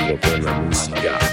vivo per la musica.